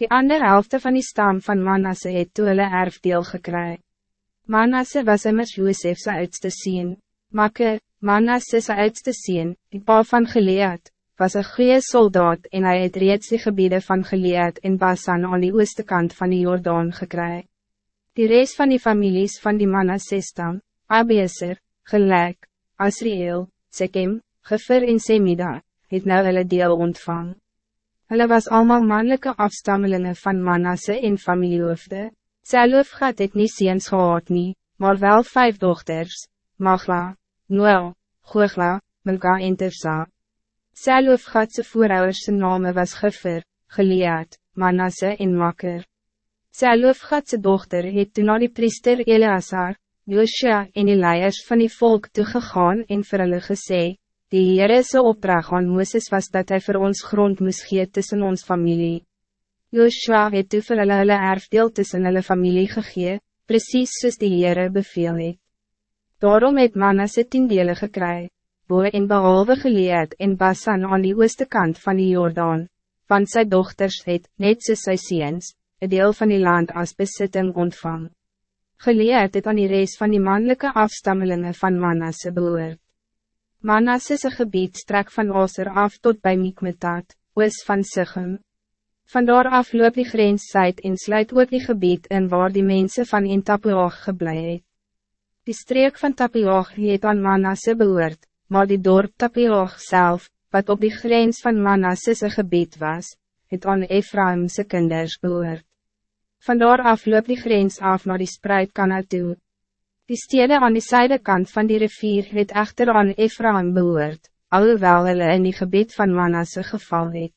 Die andere helft van die stam van Manasse het toe hulle erfdeel gekry. Manasse was immers Joosef sy oudste sien. Makke, Manasse sy oudste sien, die pa van Gilead, was een goede soldaat en hij het reeds die gebieden van Gilead en Basan aan die ooste kant van die Jordaan gekry. Die rest van die families van die Manasse stam, Abieser, Gelijk, Asriel, Sekem, Gefer en Semida, het nou hulle deel ontvang. Hulle was allemaal mannelijke afstammelingen van Manasse en familiehoofde. Selofgat het nie seens gehad nie, maar wel vijf dochters, Magla, Noel, Googla, Milka en Tersa. Selofgatse voorouders name was Gefer, Gelead, Manasse en Makker. Selofgatse dochter het toen na die priester Eleazar, Joshua en die leiers van die volk toegegaan en vir hulle gesê, die Heerese opdracht aan Mooses was dat hij voor ons grond moes gee tussen ons familie. Joshua het toe vir hulle hulle erfdeel tussen hulle familie gegee, precies soos die Heere beveel het. Daarom het Manasse tien dele gekry, boe en behalve geleerd en Basan aan die ooste kant van die Jordaan, want sy dochters het, net soos sy seens, een deel van die land als besitting ontvang. Geleerd het aan die reis van die mannelijke afstammelingen van Manasse behoort. Manasse's gebied strek van Oser af tot bij Mikmetat, oos van Sichem. Vandaar af loop die grens zuid en sluit ook die gebied in waar die mensen van in Tapuach geblei het. Die streek van Tapuach het aan Manasse behoort, maar die dorp Tapuach zelf, wat op die grens van Manasse's gebied was, het aan Ephraimse kinders behoort. Vandaar af loop die grens af naar die spreidkanaal toe. Die stede aan die zuidekant van die rivier het echter aan Ephraim behoort, alhoewel hulle in die gebied van Manasse geval het.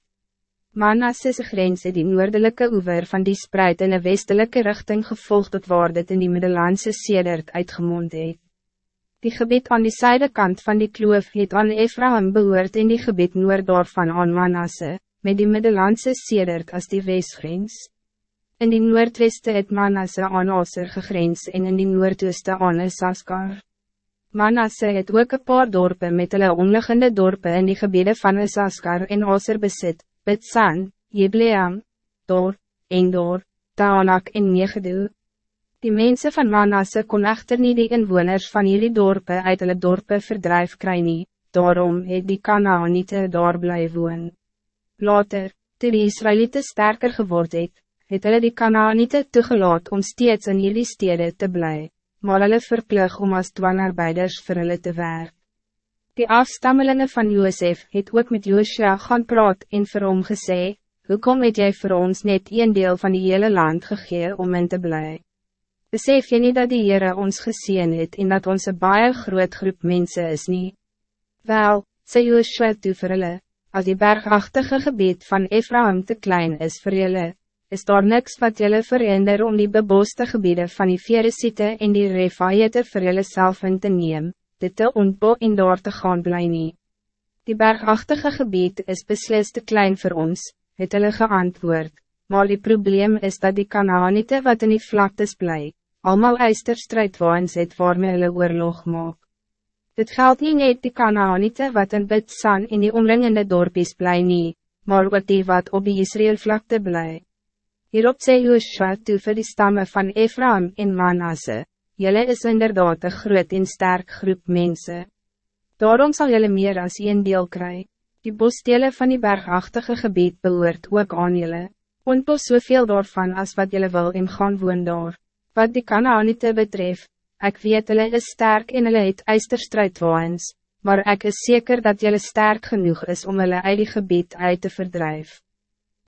Manasse's grens het die noordelijke oever van die spreid in een westelijke richting gevolgd tot waar dit in die Middellandse sedert uitgemond het. Die gebied aan die zuidekant van die kloof het aan Ephraim behoort in die gebied noordorf van aan Manasse, met die Middellandse sedert als die westgrens. In die noordweste het Manasse aan Aser gegrens en in die noordooste aan Isaskar. Manasse het ook een paar dorpen met hulle omliggende dorpen in die gebieden van Isaskar en Aser besit, Bitsan, Jebleam, Dor, Endor, Taanak en Megedoe. Die mensen van Manasse kon echter niet die inwoners van jullie dorpen uit hulle dorpen verdrijf kry nie, daarom het die Kanaanite daar bly woon. Later, toe die Israëlieten sterker geword het, het hulle die Kanaanite toegelaat om steeds in jullie stede te bly, maar hulle verplug om as dwangarbeiders vir hulle te werk. Die afstammelingen van Josef het ook met Joshua gaan praat en vir hom gesê, Hoekom het jy voor ons net een deel van die hele land gegee om in te bly? Besef jy niet dat die Heere ons gezien het en dat onze baie groot groep mensen is niet? Wel, sê Joshua toe vir hulle, as die bergachtige gebied van Ephraim te klein is vir julle, is daar niks wat jullie verhinder om die beboste gebieden van die Veresite en die Refaiete vir jullie self in te neem, dit te ontbo en daar te gaan bly nie. Die bergachtige gebied is beslist te klein voor ons, het hulle geantwoord, maar die probleem is dat die Kanaanite wat in die vlaktes bly, allemaal eisterstrijdwaans het waarmee hulle oorlog maak. Dit geldt niet net die Kanaanite wat in Bitsan in die omringende dorpies bly nie, maar ook die wat op die Israël vlakte bly. Hierop sê Joshua toe vir die stammen van Ephraim en Manasse, Jelle is inderdaad een groot en sterk groep mensen. Daarom zal jullie meer als een deel kry. Die bosdele van die bergachtige gebied behoort ook aan jullie. Ontbos soveel daarvan als wat jullie wil en gaan woon daar. Wat die Kanaanite betreft, ik weet jullie is sterk en jullie het eisterstrijdwaans, maar ik is zeker dat jullie sterk genoeg is om jullie uit die gebied uit te verdrijven.